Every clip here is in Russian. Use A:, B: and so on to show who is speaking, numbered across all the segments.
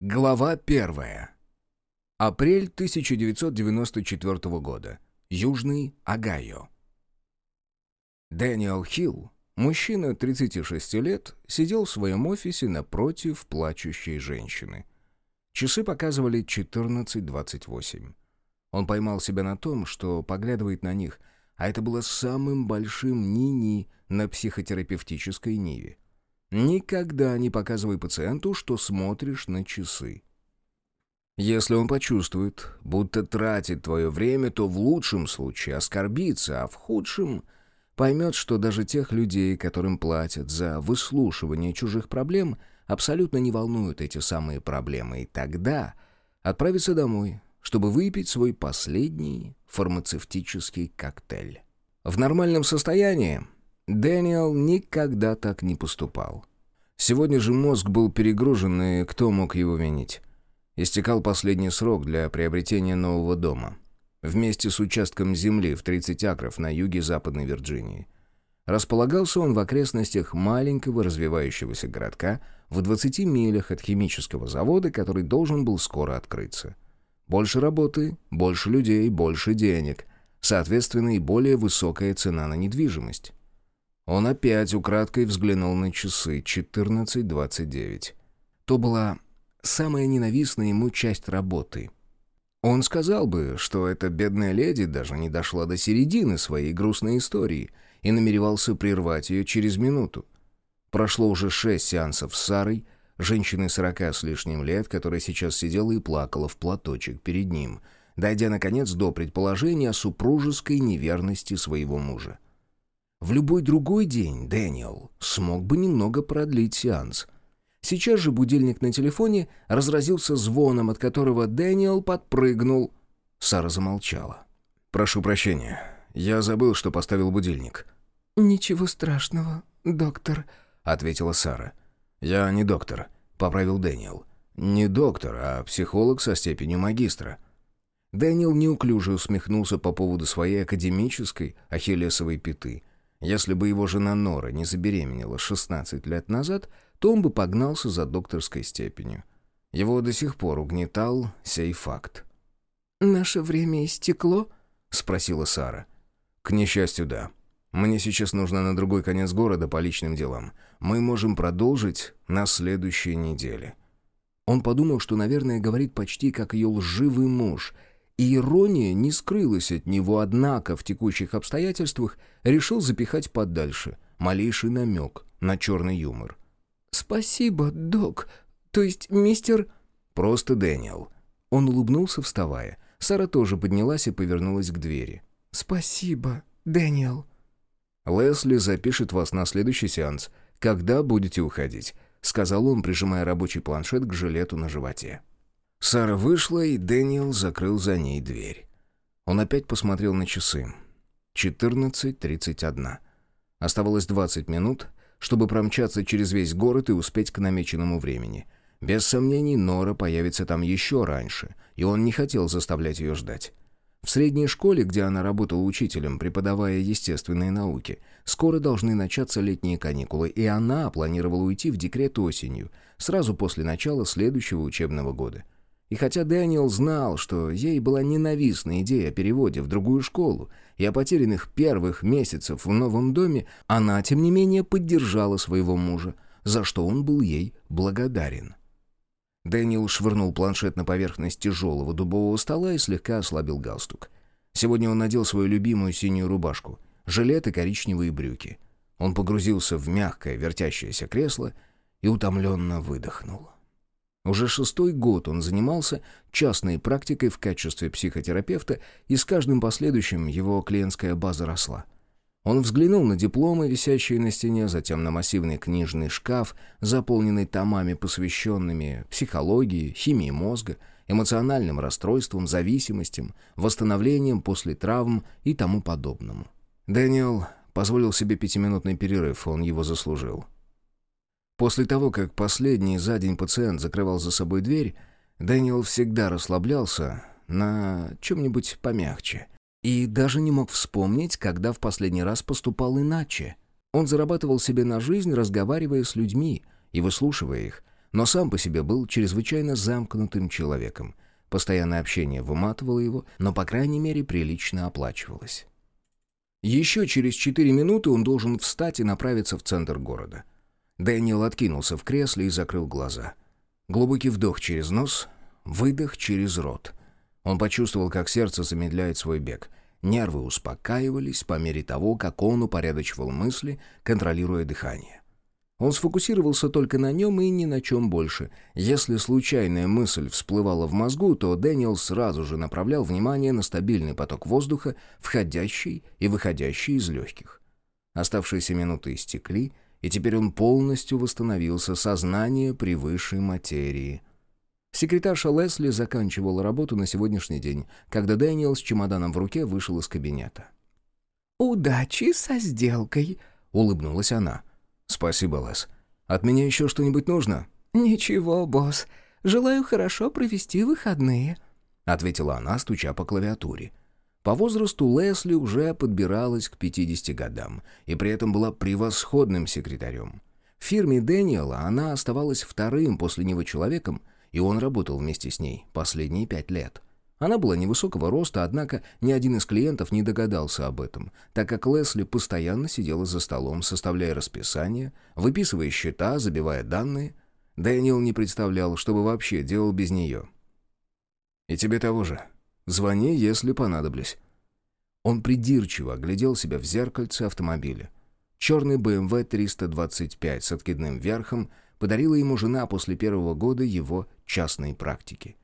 A: Глава первая. Апрель 1994 года. Южный Огайо. Дэниел Хилл, мужчина 36 лет, сидел в своем офисе напротив плачущей женщины. Часы показывали 14.28. Он поймал себя на том, что поглядывает на них, а это было самым большим ни-ни на психотерапевтической ниве. Никогда не показывай пациенту, что смотришь на часы. Если он почувствует, будто тратит твое время, то в лучшем случае оскорбится, а в худшем поймет, что даже тех людей, которым платят за выслушивание чужих проблем, абсолютно не волнуют эти самые проблемы, и тогда отправится домой, чтобы выпить свой последний фармацевтический коктейль. В нормальном состоянии Дэниел никогда так не поступал. Сегодня же мозг был перегружен, и кто мог его винить? Истекал последний срок для приобретения нового дома. Вместе с участком земли в 30 акров на юге Западной Вирджинии. Располагался он в окрестностях маленького развивающегося городка в 20 милях от химического завода, который должен был скоро открыться. Больше работы, больше людей, больше денег. Соответственно, и более высокая цена на недвижимость. Он опять украдкой взглянул на часы 14.29. То была самая ненавистная ему часть работы. Он сказал бы, что эта бедная леди даже не дошла до середины своей грустной истории и намеревался прервать ее через минуту. Прошло уже шесть сеансов с Сарой, женщиной сорока с лишним лет, которая сейчас сидела и плакала в платочек перед ним, дойдя, наконец, до предположения о супружеской неверности своего мужа. В любой другой день Дэниел смог бы немного продлить сеанс. Сейчас же будильник на телефоне разразился звоном, от которого Дэниел подпрыгнул. Сара замолчала. «Прошу прощения. Я забыл, что поставил будильник».
B: «Ничего страшного, доктор», —
A: ответила Сара. «Я не доктор», — поправил Дэниел. «Не доктор, а психолог со степенью магистра». Дэниел неуклюже усмехнулся по поводу своей академической ахиллесовой пяты — если бы его жена Нора не забеременела 16 лет назад, то он бы погнался за докторской степенью. Его до сих пор угнетал сей факт.
B: «Наше время истекло?»
A: — спросила Сара. «К несчастью, да. Мне сейчас нужно на другой конец города по личным делам. Мы можем продолжить на следующей неделе». Он подумал, что, наверное, говорит почти как ее лживый муж — и ирония не скрылась от него, однако в текущих обстоятельствах решил запихать подальше малейший намек на черный юмор.
B: «Спасибо, док. То есть мистер...»
A: «Просто Дэниел». Он улыбнулся, вставая. Сара тоже поднялась и повернулась к двери.
B: «Спасибо, Дэниел».
A: «Лесли запишет вас на следующий сеанс, когда будете уходить», — сказал он, прижимая рабочий планшет к жилету на животе. Сара вышла, и Дэниел закрыл за ней дверь. Он опять посмотрел на часы. 14.31. Оставалось 20 минут, чтобы промчаться через весь город и успеть к намеченному времени. Без сомнений, Нора появится там еще раньше, и он не хотел заставлять ее ждать. В средней школе, где она работала учителем, преподавая естественные науки, скоро должны начаться летние каникулы, и она планировала уйти в декрет осенью, сразу после начала следующего учебного года. И хотя Дэниел знал, что ей была ненавистна идея о переводе в другую школу и о потерянных первых месяцев в новом доме, она, тем не менее, поддержала своего мужа, за что он был ей благодарен. Дэниел швырнул планшет на поверхность тяжелого дубового стола и слегка ослабил галстук. Сегодня он надел свою любимую синюю рубашку, жилет и коричневые брюки. Он погрузился в мягкое вертящееся кресло и утомленно выдохнул. Уже шестой год он занимался частной практикой в качестве психотерапевта, и с каждым последующим его клиентская база росла. Он взглянул на дипломы, висящие на стене, затем на массивный книжный шкаф, заполненный томами, посвященными психологии, химии мозга, эмоциональным расстройствам, зависимостям, восстановлением после травм и тому подобному. Дэниел позволил себе пятиминутный перерыв, он его заслужил. После того, как последний за день пациент закрывал за собой дверь, Дэниел всегда расслаблялся на чем-нибудь помягче. И даже не мог вспомнить, когда в последний раз поступал иначе. Он зарабатывал себе на жизнь, разговаривая с людьми и выслушивая их, но сам по себе был чрезвычайно замкнутым человеком. Постоянное общение выматывало его, но, по крайней мере, прилично оплачивалось. Еще через четыре минуты он должен встать и направиться в центр города. Дэниел откинулся в кресле и закрыл глаза. Глубокий вдох через нос, выдох через рот. Он почувствовал, как сердце замедляет свой бег. Нервы успокаивались по мере того, как он упорядочивал мысли, контролируя дыхание. Он сфокусировался только на нем и ни на чем больше. Если случайная мысль всплывала в мозгу, то Дэниел сразу же направлял внимание на стабильный поток воздуха, входящий и выходящий из легких. Оставшиеся минуты истекли, и теперь он полностью восстановился, сознание превыше материи. Секретарша Лесли заканчивала работу на сегодняшний день, когда Дэниел с чемоданом в руке вышел из кабинета.
B: «Удачи со сделкой», —
A: улыбнулась она. «Спасибо, Лес. От меня еще что-нибудь нужно?»
B: «Ничего, босс. Желаю хорошо провести выходные», —
A: ответила она, стуча по клавиатуре. По возрасту Лесли уже подбиралась к 50 годам и при этом была превосходным секретарем. В фирме Дэниела она оставалась вторым после него человеком, и он работал вместе с ней последние пять лет. Она была невысокого роста, однако ни один из клиентов не догадался об этом, так как Лесли постоянно сидела за столом, составляя расписание, выписывая счета, забивая данные. Дэниел не представлял, что бы вообще делал без нее. «И тебе того же. Звони, если понадоблюсь». Он придирчиво оглядел себя в зеркальце автомобиля. Черный BMW 325 с откидным верхом подарила ему жена после первого года его частной практики.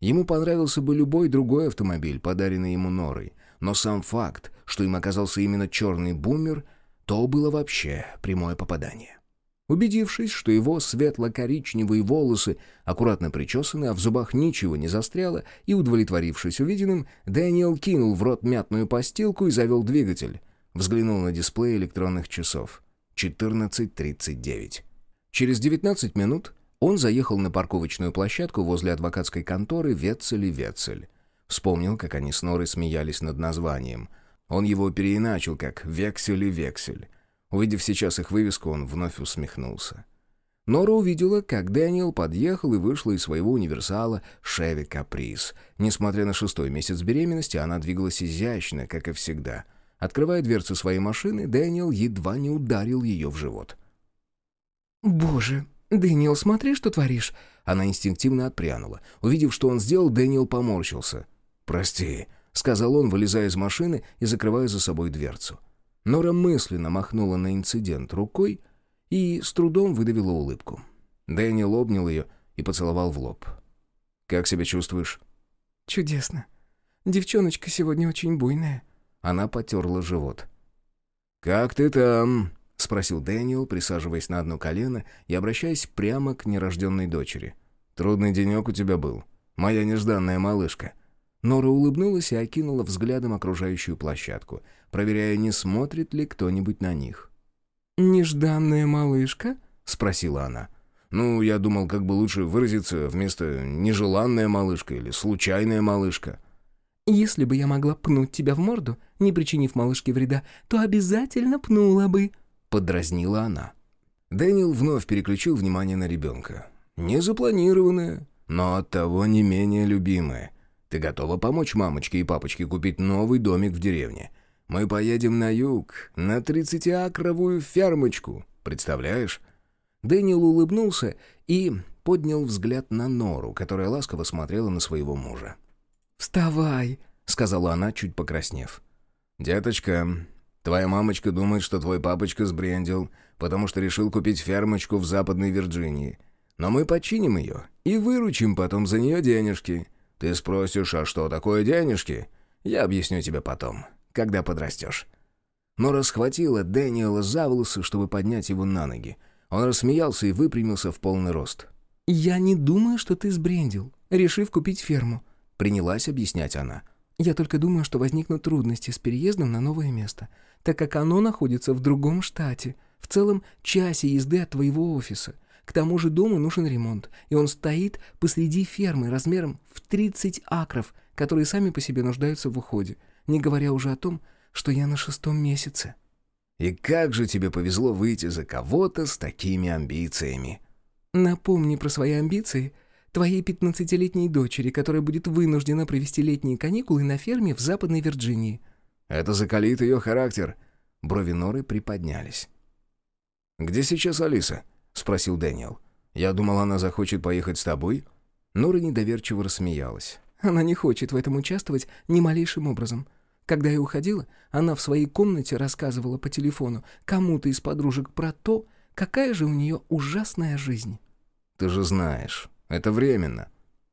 A: Ему понравился бы любой другой автомобиль, подаренный ему Норой, но сам факт, что им оказался именно черный бумер, то было вообще прямое попадание. Убедившись, что его светло-коричневые волосы аккуратно причесаны, а в зубах ничего не застряло, и удовлетворившись увиденным, Дэниел кинул в рот мятную постилку и завел двигатель. Взглянул на дисплей электронных часов. 14.39. Через 19 минут он заехал на парковочную площадку возле адвокатской конторы «Ветцель и Ветцель». Вспомнил, как они с Норой смеялись над названием. Он его переиначил как «Вексель и Вексель». Увидев сейчас их вывеску, он вновь усмехнулся. Нора увидела, как Дэниел подъехал и вышла из своего универсала «Шеви Каприз». Несмотря на шестой месяц беременности, она двигалась изящно, как и всегда. Открывая дверцу своей машины, Дэниел едва не ударил ее в живот.
B: «Боже, «Дэниел, смотри, что творишь!»
A: Она инстинктивно отпрянула. Увидев, что он сделал, Дэниел поморщился. «Прости», — сказал он, вылезая из машины и закрывая за собой дверцу. Нора мысленно махнула на инцидент рукой и с трудом выдавила улыбку. Дэниел обнял ее и поцеловал в лоб. «Как себя чувствуешь?»
B: «Чудесно. Девчоночка сегодня очень буйная».
A: Она потерла живот. «Как ты там?» — спросил Дэниел, присаживаясь на одно колено и обращаясь прямо к нерожденной дочери. «Трудный денек у тебя был. Моя нежданная малышка». Нора улыбнулась и окинула взглядом окружающую площадку, проверяя, не смотрит ли кто-нибудь на них.
B: «Нежданная малышка?» — спросила она.
A: «Ну, я думал, как бы лучше выразиться вместо «нежеланная малышка» или «случайная малышка».
B: «Если бы я могла пнуть тебя в морду, не причинив малышке вреда, то обязательно пнула бы», —
A: подразнила она. Дэниел вновь переключил внимание на ребенка. «Не запланированное, но оттого не менее любимое. Ты готова помочь мамочке и папочке купить новый домик в деревне? Мы поедем на юг, на тридцатиакровую фермочку. Представляешь?» Дэниел улыбнулся и поднял взгляд на Нору, которая ласково смотрела на своего мужа.
B: «Вставай», —
A: сказала она, чуть покраснев. «Деточка, Твоя мамочка думает, что твой папочка сбрендил, потому что решил купить фермочку в Западной Вирджинии. Но мы починим ее и выручим потом за нее денежки. Ты спросишь, а что такое денежки? Я объясню тебе потом, когда подрастешь». Нора схватила Дэниела за волосы, чтобы поднять его на ноги. Он рассмеялся и выпрямился в полный рост.
B: «Я не думаю, что ты сбрендил, решив купить ферму», — принялась объяснять она. «Я только думаю, что возникнут трудности с переездом на новое место так как оно находится в другом штате, в целом часе езды от твоего офиса. К тому же дому нужен ремонт, и он стоит посреди фермы размером в 30 акров, которые сами по себе нуждаются в уходе, не говоря уже о том, что я на шестом месяце».
A: «И как же тебе повезло выйти за кого-то с такими амбициями?»
B: Напомни про свои амбиции твоей пятнадцатилетней дочери, которая будет вынуждена провести летние каникулы на ферме в Западной Вирджинии».
A: «Это закалит ее характер». Брови Норы приподнялись. «Где сейчас Алиса?» — спросил Дэниел. «Я думал, она захочет поехать с тобой?» Нора недоверчиво рассмеялась.
B: «Она не хочет в этом участвовать ни малейшим образом. Когда я уходила, она в своей комнате рассказывала по телефону кому-то из подружек про то, какая же у нее ужасная жизнь».
A: «Ты же знаешь, это временно».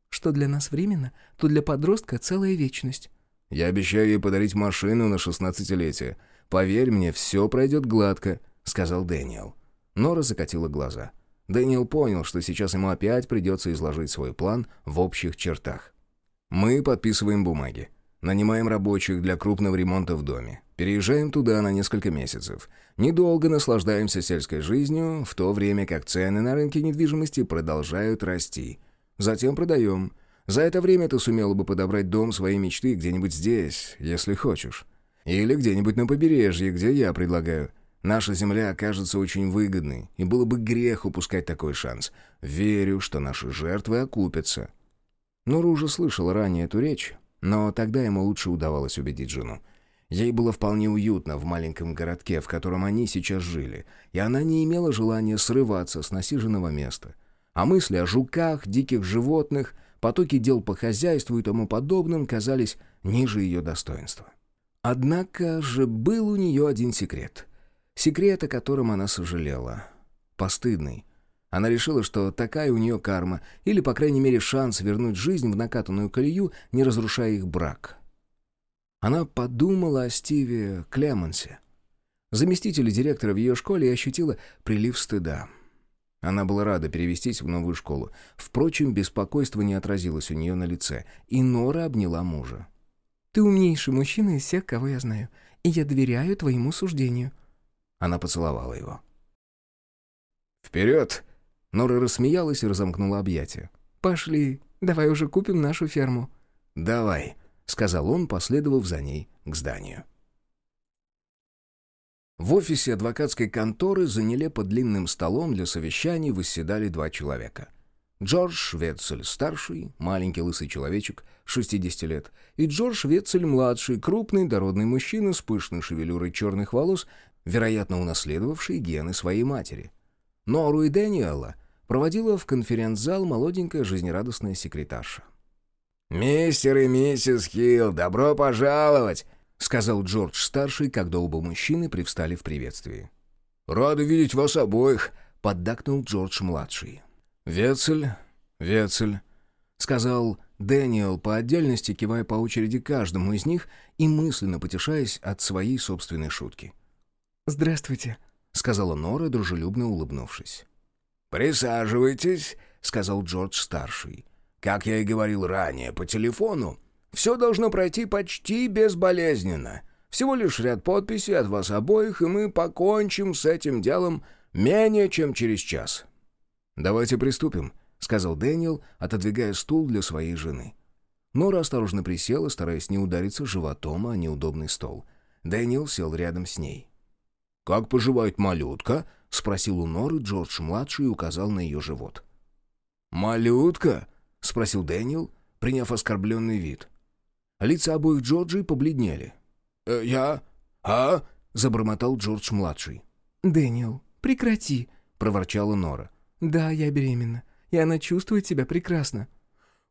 B: «Что для нас временно, то для подростка целая вечность».
A: «Я обещаю ей подарить машину на шестнадцатилетие. Поверь мне, все пройдет гладко», — сказал Дэниел. Нора закатила глаза. Дэниел понял, что сейчас ему опять придется изложить свой план в общих чертах. «Мы подписываем бумаги. Нанимаем рабочих для крупного ремонта в доме. Переезжаем туда на несколько месяцев. Недолго наслаждаемся сельской жизнью, в то время как цены на рынке недвижимости продолжают расти. Затем продаем. За это время ты сумела бы подобрать дом своей мечты где-нибудь здесь, если хочешь. Или где-нибудь на побережье, где я предлагаю. Наша земля окажется очень выгодной, и было бы грех упускать такой шанс. Верю, что наши жертвы окупятся». Нора уже слышала ранее эту речь, но тогда ему лучше удавалось убедить жену. Ей было вполне уютно в маленьком городке, в котором они сейчас жили, и она не имела желания срываться с насиженного места. А мысли о жуках, диких животных, потоки дел по хозяйству и тому подобным казались ниже ее достоинства. Однако же был у нее один секрет. Секрет, о котором она сожалела. Постыдный. Она решила, что такая у нее карма, или, по крайней мере, шанс вернуть жизнь в накатанную колею, не разрушая их брак. Она подумала о Стиве Клемонсе, заместителе директора в ее школе, и ощутила прилив стыда. Она была рада перевестись в новую школу. Впрочем, беспокойство не отразилось у нее на лице, и Нора обняла мужа.
B: «Ты умнейший мужчина из всех, кого я знаю, и я доверяю твоему суждению».
A: Она поцеловала его. «Вперед!» Нора рассмеялась и разомкнула объятия.
B: «Пошли, давай уже купим нашу ферму».
A: «Давай», — сказал он, последовав за ней к зданию. В офисе адвокатской конторы за нелепо длинным столом для совещаний восседали два человека. Джордж Ветцель-старший, маленький лысый человечек, 60 лет, и Джордж Ветцель-младший, крупный дородный мужчина с пышной шевелюрой черных волос, вероятно, унаследовавший гены своей матери. Нору и Дэниела проводила в конференц-зал молоденькая жизнерадостная секретарша.
C: «Мистер и миссис Хилл, добро пожаловать!»
A: — сказал Джордж-старший, когда оба мужчины привстали в приветствии.
C: «Рады видеть вас обоих!»
A: — поддакнул Джордж-младший. «Вецель, Вецель», — сказал Дэниел по отдельности, кивая по очереди каждому из них и мысленно потешаясь от своей собственной шутки.
B: «Здравствуйте», —
A: сказала Нора, дружелюбно улыбнувшись.
C: «Присаживайтесь», — сказал Джордж-старший. «Как я и говорил ранее по телефону, все должно пройти почти безболезненно. Всего лишь ряд подписей от вас обоих, и мы покончим с этим делом менее чем через час».
A: «Давайте приступим», — сказал Дэниел, отодвигая стул для своей жены. Нора осторожно присела, стараясь не удариться животом о неудобный стол. Дэниел сел рядом с ней.
C: «Как поживает малютка?»
A: — спросил у Норы Джордж-младший и указал на ее живот.
C: «Малютка?»
A: — спросил Дэниел, приняв оскорбленный вид. Лица обоих Джорджей побледнели.
C: «Э, «Я? А?»
A: — забормотал Джордж-младший.
B: «Дэниел, прекрати!»
A: — проворчала Нора.
B: «Да, я беременна, и она чувствует себя прекрасно».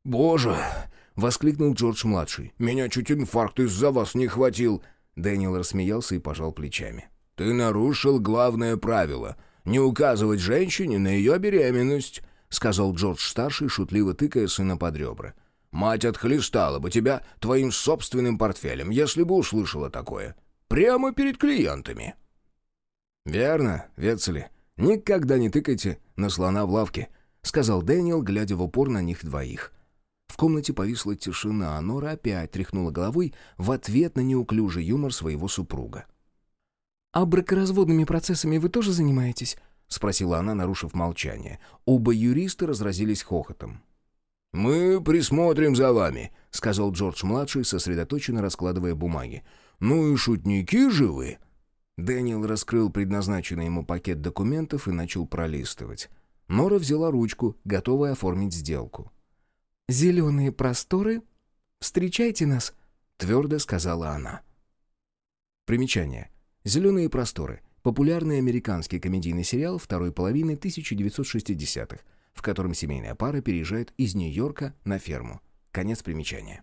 C: «Боже!»
A: — воскликнул Джордж-младший.
C: «Меня чуть инфаркт из-за вас не хватил!»
A: Дэниел рассмеялся и пожал плечами.
C: «Ты нарушил главное правило — не указывать женщине на ее беременность», — сказал Джордж-старший, шутливо тыкая сына под ребра. «Мать отхлестала бы тебя твоим собственным портфелем, если бы услышала такое. Прямо перед клиентами».
A: «Верно, Вецели. Никогда не тыкайте на слона в лавке», — сказал Дэниел, глядя в упор на них двоих. В комнате повисла тишина, а Нора опять тряхнула головой в ответ на неуклюжий юмор своего супруга.
B: «А бракоразводными процессами вы тоже занимаетесь?»
A: — спросила она, нарушив молчание. Оба юриста разразились хохотом.
C: «Мы присмотрим за вами», — сказал
A: Джордж-младший, сосредоточенно раскладывая бумаги.
C: «Ну и шутники же вы!»
A: Дэниел раскрыл предназначенный ему пакет документов и начал пролистывать. Нора взяла ручку, готовая оформить сделку.
B: «Зеленые просторы? Встречайте нас», — твердо сказала она.
A: Примечание. «Зеленые просторы» — популярный американский комедийный сериал второй половины 1960-х, в котором семейная пара переезжает из Нью-Йорка на ферму. Конец примечания.